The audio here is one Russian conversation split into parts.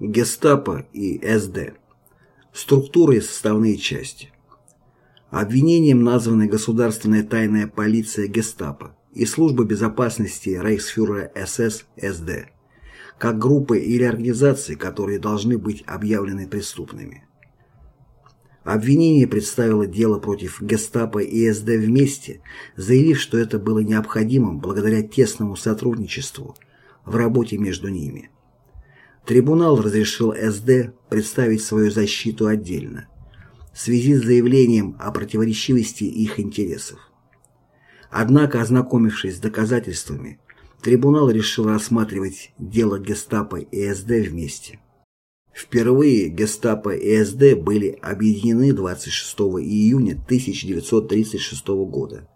Гестапо и СД. Структура и составные части. Обвинением названы Государственная тайная полиция Гестапо и Служба безопасности Рейхсфюрера СС СД, как группы или организации, которые должны быть объявлены преступными. Обвинение представило дело против Гестапо и СД вместе, заявив, что это было необходимым благодаря тесному сотрудничеству в работе между ними. Трибунал разрешил СД представить свою защиту отдельно, в связи с заявлением о противоречивости их интересов. Однако, ознакомившись с доказательствами, трибунал решил рассматривать дело гестапо и СД вместе. Впервые гестапо и СД были объединены 26 июня 1936 года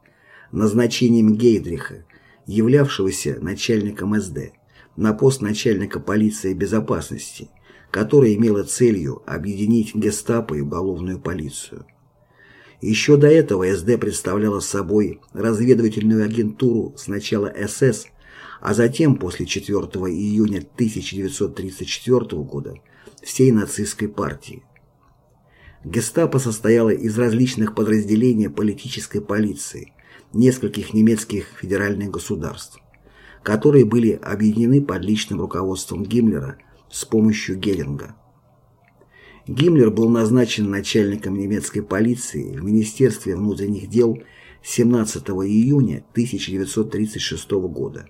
назначением Гейдриха, являвшегося начальником СД на пост начальника полиции безопасности, которая имела целью объединить гестапо и уголовную полицию. Еще до этого СД представляла собой разведывательную агентуру сначала СС, а затем после 4 июня 1934 года всей нацистской партии. Гестапо состояло из различных подразделений политической полиции, нескольких немецких федеральных государств которые были объединены под личным руководством Гиммлера с помощью Геринга. Гиммлер был назначен начальником немецкой полиции в Министерстве внутренних дел 17 июня 1936 года.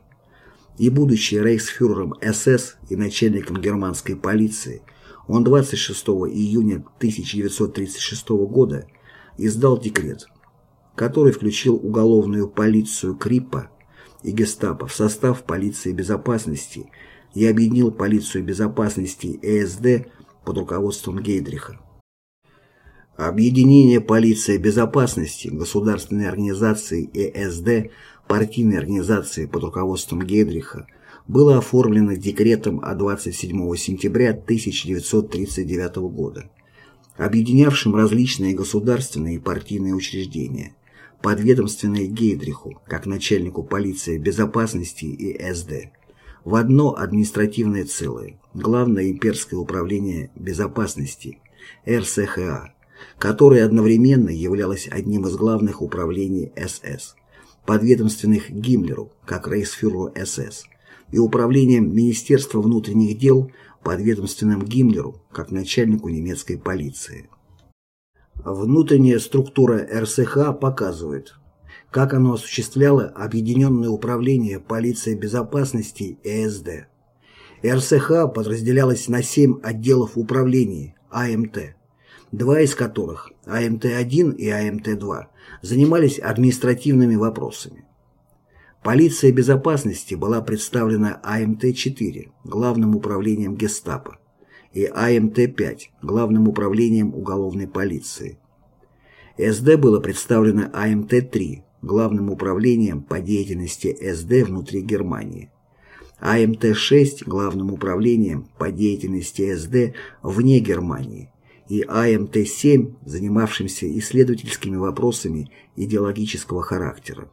И будучи рейхсфюрером СС и начальником германской полиции, он 26 июня 1936 года издал декрет, который включил уголовную полицию Криппа и гестапо в состав полиции безопасности и объединил полицию безопасности ЭСД под руководством Гейдриха. Объединение полиции безопасности, государственной организации ЭСД, партийной организации под руководством Гейдриха было оформлено декретом от 27 сентября 1939 года, объединявшим различные государственные и партийные учреждения, подведомственной Гейдриху, как начальнику полиции безопасности и СД, в одно административное целое, Главное имперское управление безопасности, РСХА, которое одновременно являлось одним из главных управлений СС, подведомственных Гиммлеру, как рейхсфюреру СС, и управлением Министерства внутренних дел, подведомственным Гиммлеру, как начальнику немецкой полиции. Внутренняя структура РСХ показывает, как оно осуществляло объединенное управление полиции безопасности и СД. РСХ подразделялась на семь отделов управления АМТ, два из которых, АМТ-1 и АМТ-2, занимались административными вопросами. Полиция безопасности была представлена АМТ-4, главным управлением гестапо, и АМТ-5 Главным управлением уголовной полиции. СД было представлено АМТ-3 Главным управлением по деятельности СД внутри Германии, АМТ-6 Главным управлением по деятельности СД вне Германии и АМТ-7 занимавшимся исследовательскими вопросами идеологического характера.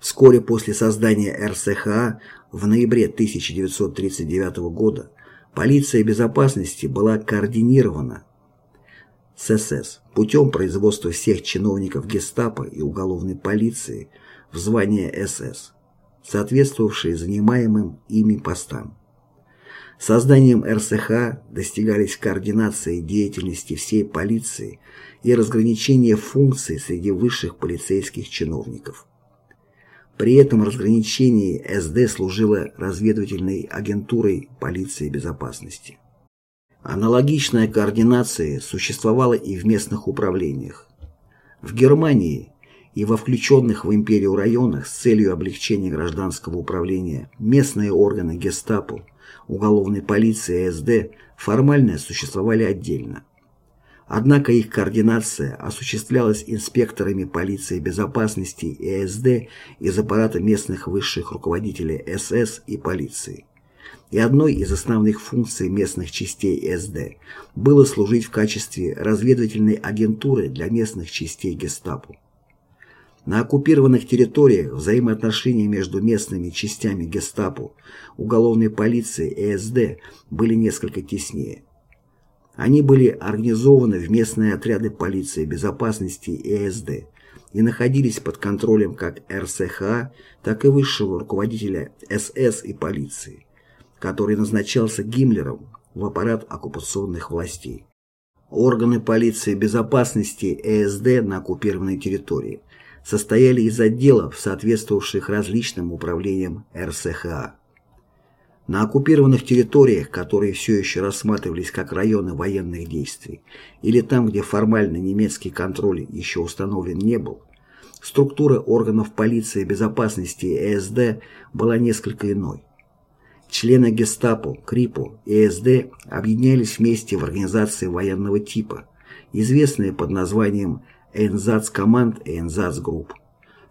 Вскоре после создания РСХА в ноябре 1939 года Полиция безопасности была координирована с СС путем производства всех чиновников гестапо и уголовной полиции в звание СС, соответствовавшие занимаемым ими постам. Созданием РСХ достигались координации деятельности всей полиции и разграничение функций среди высших полицейских чиновников. При этом разграничение СД служило разведывательной агентурой полиции безопасности. Аналогичная координация существовала и в местных управлениях. В Германии и во включенных в империю районах с целью облегчения гражданского управления местные органы гестапо, уголовной полиции и СД формально существовали отдельно. Однако их координация осуществлялась инспекторами полиции безопасности и СД из аппарата местных высших руководителей СС и полиции. И одной из основных функций местных частей СД было служить в качестве разведывательной агентуры для местных частей гестапо. На оккупированных территориях взаимоотношения между местными частями гестапо, уголовной полиции и СД были несколько теснее. Они были организованы в местные отряды полиции безопасности и СД и находились под контролем как РСХА, так и высшего руководителя СС и полиции, который назначался Гиммлером в аппарат оккупационных властей. Органы полиции безопасности и СД на оккупированной территории состояли из отделов, соответствовавших различным управлениям РСХА. На оккупированных территориях, которые все еще рассматривались как районы военных действий, или там, где формально немецкий контроль еще установлен не был, структура органов полиции безопасности и СД была несколько иной. Члены гестапо, КРИПО и СД объединялись вместе в организации военного типа, известные под названием Энзац-команд и Энзац-групп,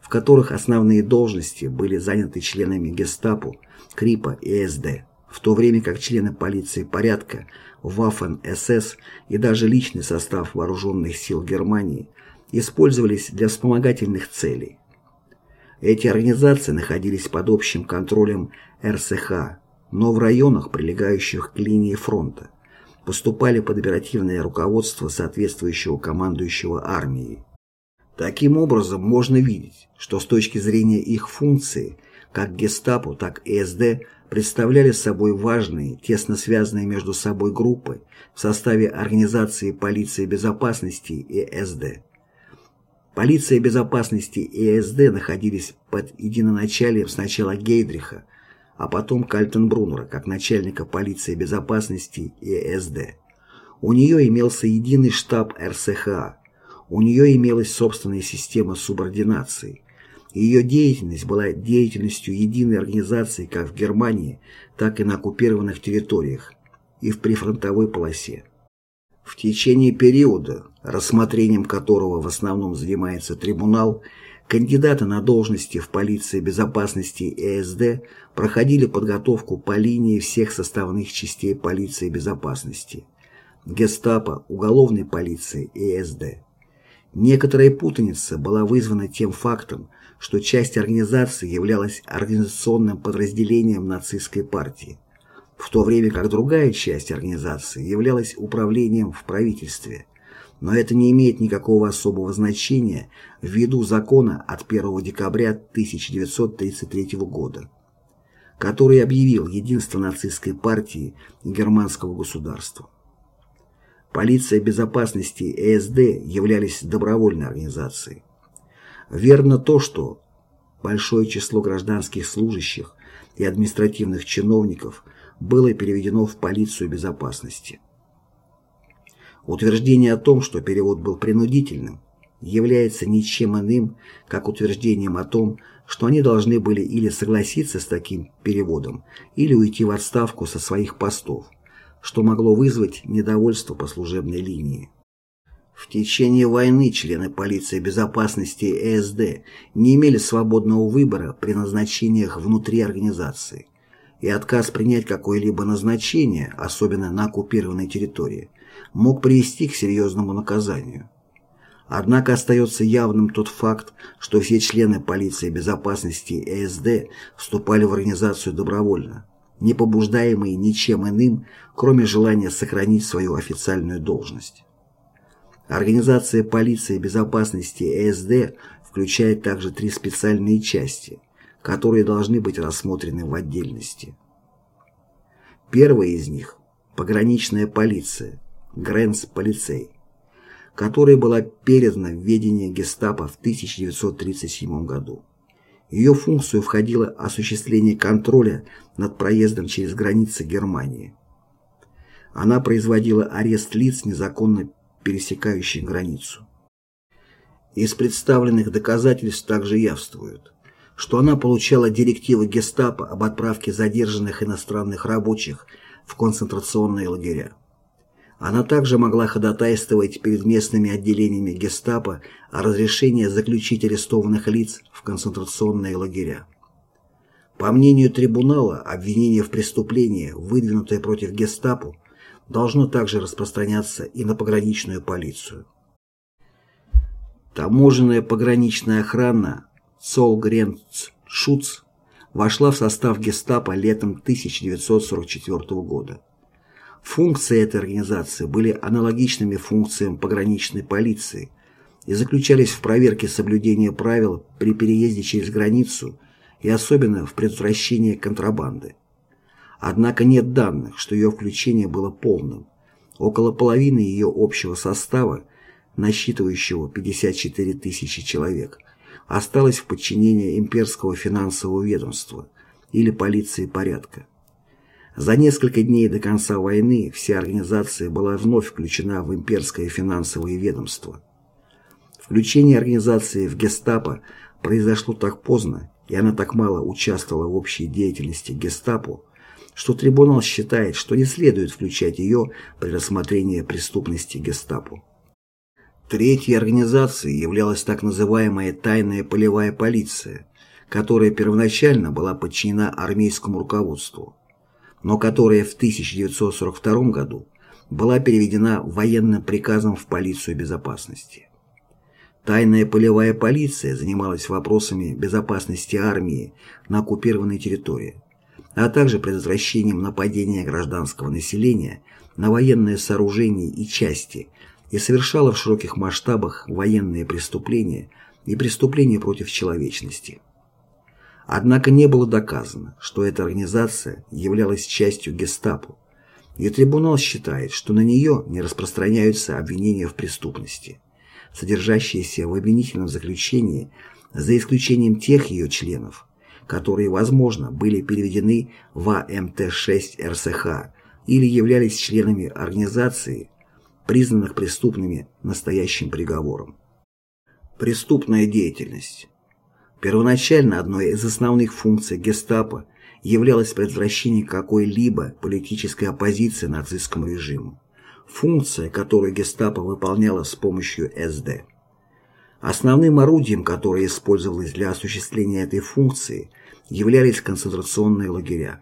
в которых основные должности были заняты членами гестапо, КРИПа и СД, в то время как члены полиции порядка, Waffen-СС и даже личный состав вооруженных сил Германии использовались для вспомогательных целей. Эти организации находились под общим контролем РСХ, но в районах, прилегающих к линии фронта, поступали под оперативное руководство соответствующего командующего армией. Таким образом, можно видеть, что с точки зрения их функции, как гестапо, так и СД представляли собой важные, тесно связанные между собой группы в составе Организации полиции безопасности и СД. Полиция безопасности и СД находились под единоначалием сначала Гейдриха, а потом Кальтенбруннера как начальника полиции безопасности и СД. У нее имелся единый штаб РСХА, у нее имелась собственная система субординации. Ее деятельность была деятельностью единой организации как в Германии, так и на оккупированных территориях и в прифронтовой полосе. В течение периода, рассмотрением которого в основном занимается трибунал, Кандидаты на должности в полиции безопасности и СД проходили подготовку по линии всех составных частей полиции безопасности, гестапо, уголовной полиции и СД. Некоторая путаница была вызвана тем фактом, что часть организации являлась организационным подразделением нацистской партии, в то время как другая часть организации являлась управлением в правительстве – но это не имеет никакого особого значения ввиду закона от 1 декабря 1933 года, который объявил единство нацистской партии германского государства. Полиция безопасности и СД являлись добровольной организацией. Верно то, что большое число гражданских служащих и административных чиновников было переведено в полицию безопасности. Утверждение о том, что перевод был принудительным, является ничем иным, как утверждением о том, что они должны были или согласиться с таким переводом, или уйти в отставку со своих постов, что могло вызвать недовольство по служебной линии. В течение войны члены полиции безопасности и СД не имели свободного выбора при назначениях внутри организации, и отказ принять какое-либо назначение, особенно на оккупированной территории, мог привести к серьезному наказанию. Однако остается явным тот факт, что все члены полиции безопасности и СД вступали в организацию добровольно, не побуждаемые ничем иным, кроме желания сохранить свою официальную должность. Организация полиции безопасности СД включает также три специальные части, которые должны быть рассмотрены в отдельности. Первая из них – пограничная полиция, Грэнс-полицей, которая была передана в ведение гестапо в 1937 году. Ее функцию входило осуществление контроля над проездом через границы Германии. Она производила арест лиц, незаконно пересекающих границу. Из представленных доказательств также явствуют, что она получала директивы гестапо об отправке задержанных иностранных рабочих в концентрационные лагеря. Она также могла ходатайствовать перед местными отделениями гестапо о разрешении заключить арестованных лиц в концентрационные лагеря. По мнению трибунала, обвинение в преступлении, выдвинутое против гестапо, должно также распространяться и на пограничную полицию. Таможенная пограничная охрана Цолгренц-Шуц вошла в состав гестапо летом 1944 года. Функции этой организации были аналогичными функциям пограничной полиции и заключались в проверке соблюдения правил при переезде через границу и особенно в предотвращении контрабанды. Однако нет данных, что ее включение было полным. Около половины ее общего состава, насчитывающего 54 тысячи человек, осталось в подчинении имперского финансового ведомства или полиции порядка. За несколько дней до конца войны вся организация была вновь включена в имперское финансовое ведомство. Включение организации в гестапо произошло так поздно, и она так мало участвовала в общей деятельности гестапо, что трибунал считает, что не следует включать ее при рассмотрении преступности гестапо. Третьей организацией являлась так называемая «тайная полевая полиция», которая первоначально была подчинена армейскому руководству но которая в 1942 году была переведена военным приказом в полицию безопасности. Тайная полевая полиция занималась вопросами безопасности армии на оккупированной территории, а также предотвращением нападения гражданского населения на военные сооружения и части и совершала в широких масштабах военные преступления и преступления против человечности. Однако не было доказано, что эта организация являлась частью гестапо, и трибунал считает, что на нее не распространяются обвинения в преступности, содержащиеся в обвинительном заключении за исключением тех ее членов, которые, возможно, были переведены в АМТ-6 РСХ или являлись членами организации, признанных преступными настоящим приговором. Преступная деятельность Первоначально одной из основных функций гестапо являлось предотвращение какой-либо политической оппозиции нацистскому режиму, функция, которую гестапо выполняла с помощью СД. Основным орудием, которое использовалось для осуществления этой функции, являлись концентрационные лагеря.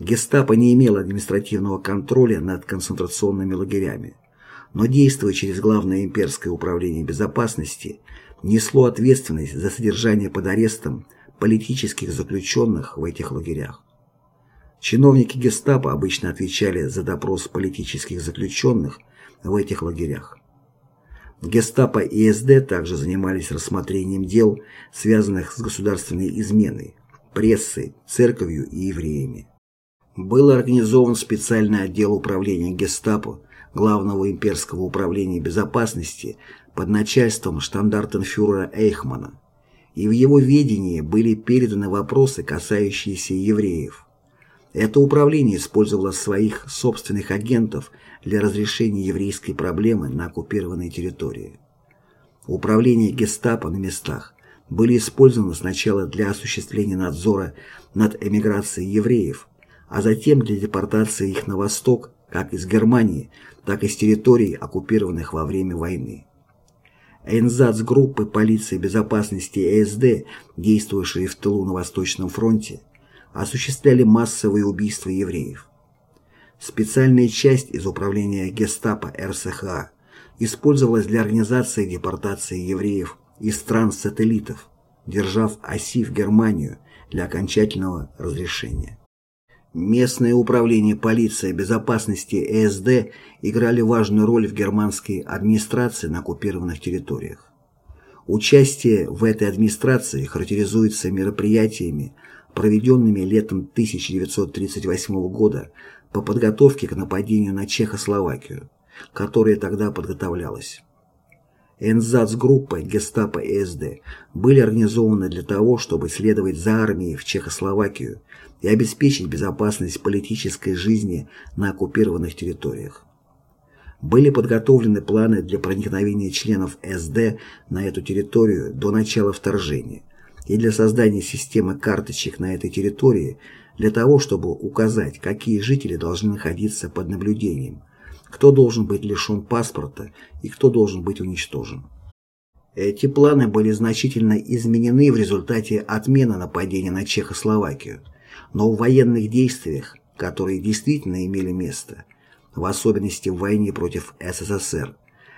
Гестапо не имело административного контроля над концентрационными лагерями, но действуя через Главное имперское управление безопасности, несло ответственность за содержание под арестом политических заключенных в этих лагерях. Чиновники гестапо обычно отвечали за допрос политических заключенных в этих лагерях. Гестапо и СД также занимались рассмотрением дел, связанных с государственной изменой, прессой, церковью и евреями. Был организован специальный отдел управления гестапо Главного имперского управления безопасности под начальством штандартенфюрера Эйхмана, и в его ведении были переданы вопросы, касающиеся евреев. Это управление использовало своих собственных агентов для разрешения еврейской проблемы на оккупированной территории. Управление гестапо на местах были использованы сначала для осуществления надзора над эмиграцией евреев, а затем для депортации их на восток, как из Германии, так и с территорий, оккупированных во время войны. Энзац группы полиции безопасности ЭСД, действовавшие в тылу на Восточном фронте, осуществляли массовые убийства евреев. Специальная часть из управления гестапо РСХА использовалась для организации депортации евреев из стран-сателлитов, держав оси в Германию для окончательного разрешения. Местное управление полиции безопасности ЭСД играли важную роль в германской администрации на оккупированных территориях. Участие в этой администрации характеризуется мероприятиями, проведенными летом 1938 года по подготовке к нападению на Чехословакию, которое тогда подготовлялось. Энзац-группа гестапо и СД были организованы для того, чтобы следовать за армией в Чехословакию и обеспечить безопасность политической жизни на оккупированных территориях. Были подготовлены планы для проникновения членов СД на эту территорию до начала вторжения и для создания системы карточек на этой территории для того, чтобы указать, какие жители должны находиться под наблюдением, кто должен быть лишен паспорта и кто должен быть уничтожен. Эти планы были значительно изменены в результате отмены нападения на Чехословакию, но в военных действиях, которые действительно имели место, в особенности в войне против СССР,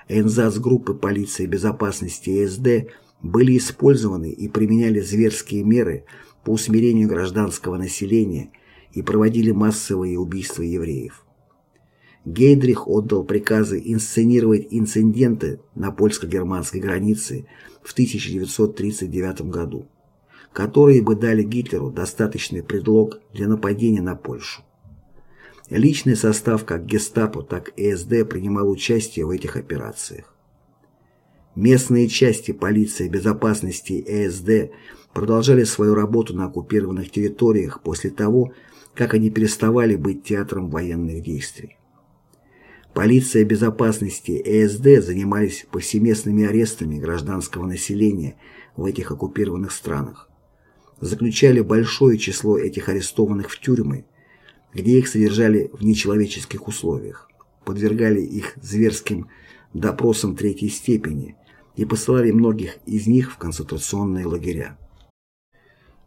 Энзац-группы полиции безопасности СД были использованы и применяли зверские меры по усмирению гражданского населения и проводили массовые убийства евреев. Гейдрих отдал приказы инсценировать инциденты на польско-германской границе в 1939 году, которые бы дали Гитлеру достаточный предлог для нападения на Польшу. Личный состав как гестапо, так и СД принимал участие в этих операциях. Местные части полиции безопасности и СД продолжали свою работу на оккупированных территориях после того, как они переставали быть театром военных действий. Полиция безопасности и СД занимались повсеместными арестами гражданского населения в этих оккупированных странах. Заключали большое число этих арестованных в тюрьмы, где их содержали в нечеловеческих условиях, подвергали их зверским допросам третьей степени и посылали многих из них в концентрационные лагеря.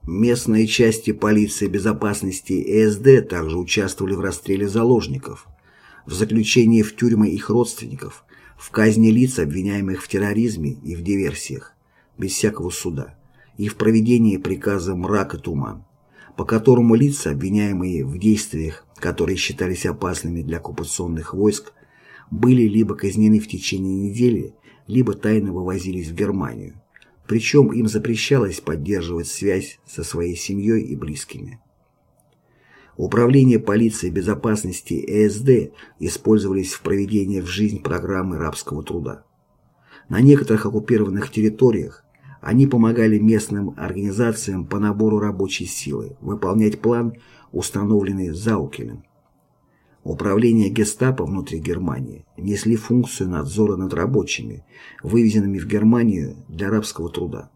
Местные части полиции безопасности и СД также участвовали в расстреле заложников, в заключении в тюрьмы их родственников, в казни лиц, обвиняемых в терроризме и в диверсиях, без всякого суда, и в проведении приказа «Мрак и туман», по которому лица, обвиняемые в действиях, которые считались опасными для оккупационных войск, были либо казнены в течение недели, либо тайно вывозились в Германию причем им запрещалось поддерживать связь со своей семьей и близкими. Управление полиции безопасности ЭСД использовались в проведении в жизнь программы рабского труда. На некоторых оккупированных территориях они помогали местным организациям по набору рабочей силы выполнять план, установленный Заукелем. Управление гестапо внутри Германии несли функцию надзора над рабочими, вывезенными в Германию для рабского труда,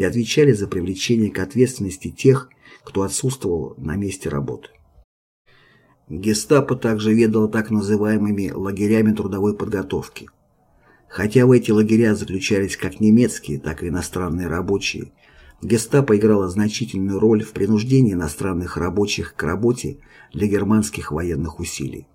и отвечали за привлечение к ответственности тех, кто отсутствовал на месте работы. Гестапо также ведало так называемыми лагерями трудовой подготовки. Хотя в эти лагеря заключались как немецкие, так и иностранные рабочие, Гестапо играло значительную роль в принуждении иностранных рабочих к работе для германских военных усилий.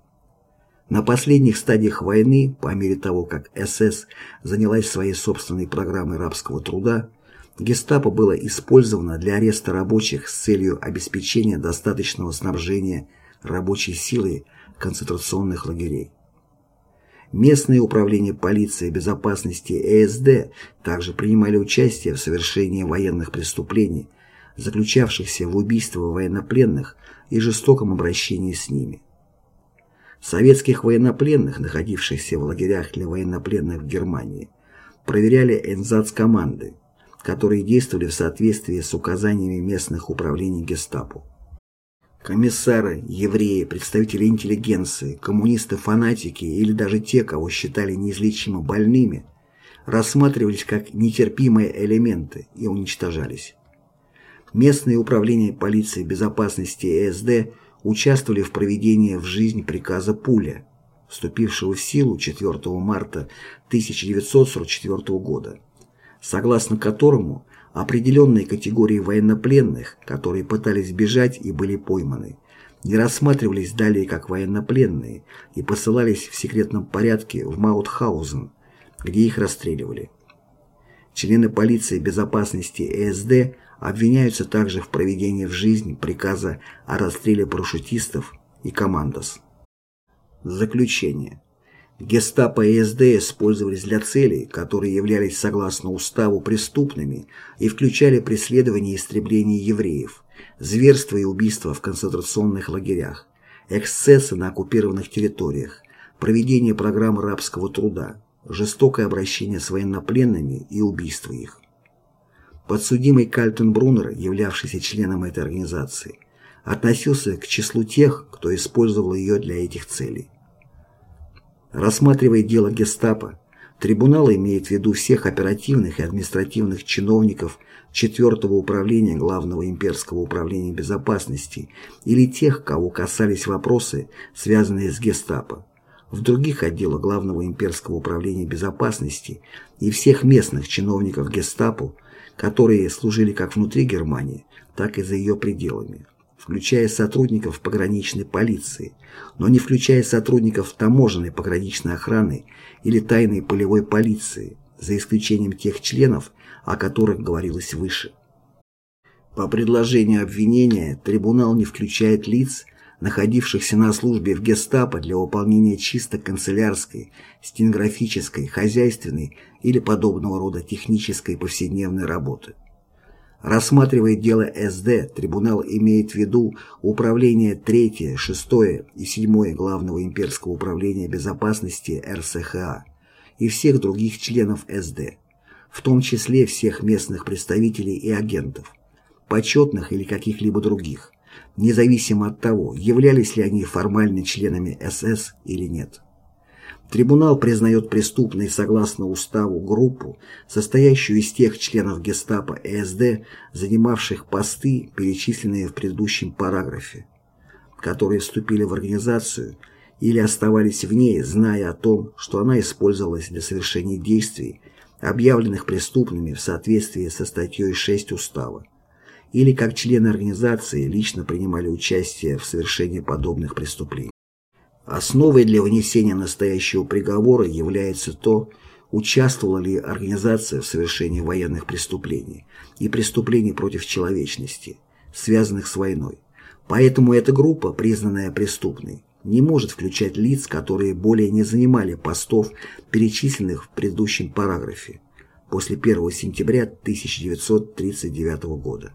На последних стадиях войны, по мере того, как СС занялась своей собственной программой рабского труда, гестапо было использовано для ареста рабочих с целью обеспечения достаточного снабжения рабочей силой концентрационных лагерей. Местные управления полиции и безопасности ЭСД также принимали участие в совершении военных преступлений, заключавшихся в убийстве военнопленных и жестоком обращении с ними. Советских военнопленных, находившихся в лагерях для военнопленных в Германии, проверяли энзац-команды, которые действовали в соответствии с указаниями местных управлений гестапо. Комиссары, евреи, представители интеллигенции, коммунисты-фанатики или даже те, кого считали неизлечимо больными, рассматривались как нетерпимые элементы и уничтожались. Местные управления полиции безопасности и СД участвовали в проведении в жизнь приказа Пуля, вступившего в силу 4 марта 1944 года, согласно которому Определенные категории военнопленных, которые пытались бежать и были пойманы, не рассматривались далее как военнопленные и посылались в секретном порядке в Маутхаузен, где их расстреливали. Члены полиции безопасности ЭСД обвиняются также в проведении в жизнь приказа о расстреле парашютистов и командос. Заключение. Гестапо и СД использовались для целей, которые являлись согласно уставу преступными и включали преследование и истребление евреев, зверства и убийства в концентрационных лагерях, эксцессы на оккупированных территориях, проведение программ рабского труда, жестокое обращение с военнопленными и убийство их. Подсудимый Кальтенбруннер, являвшийся членом этой организации, относился к числу тех, кто использовал ее для этих целей. Рассматривая дело гестапо, трибунал имеет в виду всех оперативных и административных чиновников 4 управления Главного имперского управления безопасности или тех, кого касались вопросы, связанные с гестапо, в других отделах Главного имперского управления безопасности и всех местных чиновников гестапо, которые служили как внутри Германии, так и за ее пределами, включая сотрудников пограничной полиции, но не включая сотрудников таможенной пограничной охраны или тайной полевой полиции, за исключением тех членов, о которых говорилось выше. По предложению обвинения трибунал не включает лиц, находившихся на службе в гестапо для выполнения чисто канцелярской, стенографической, хозяйственной или подобного рода технической повседневной работы. Рассматривая дело СД, трибунал имеет в виду Управление 3, 6 и 7 Главного имперского управления безопасности РСХА и всех других членов СД, в том числе всех местных представителей и агентов, почетных или каких-либо других, независимо от того, являлись ли они формально членами СС или нет. Трибунал признает преступной согласно уставу группу, состоящую из тех членов гестапо СД, занимавших посты, перечисленные в предыдущем параграфе, которые вступили в организацию или оставались в ней, зная о том, что она использовалась для совершения действий, объявленных преступными в соответствии со статьей 6 Устава, или как члены организации лично принимали участие в совершении подобных преступлений. Основой для вынесения настоящего приговора является то, участвовала ли организация в совершении военных преступлений и преступлений против человечности, связанных с войной. Поэтому эта группа, признанная преступной, не может включать лиц, которые более не занимали постов, перечисленных в предыдущем параграфе, после 1 сентября 1939 года.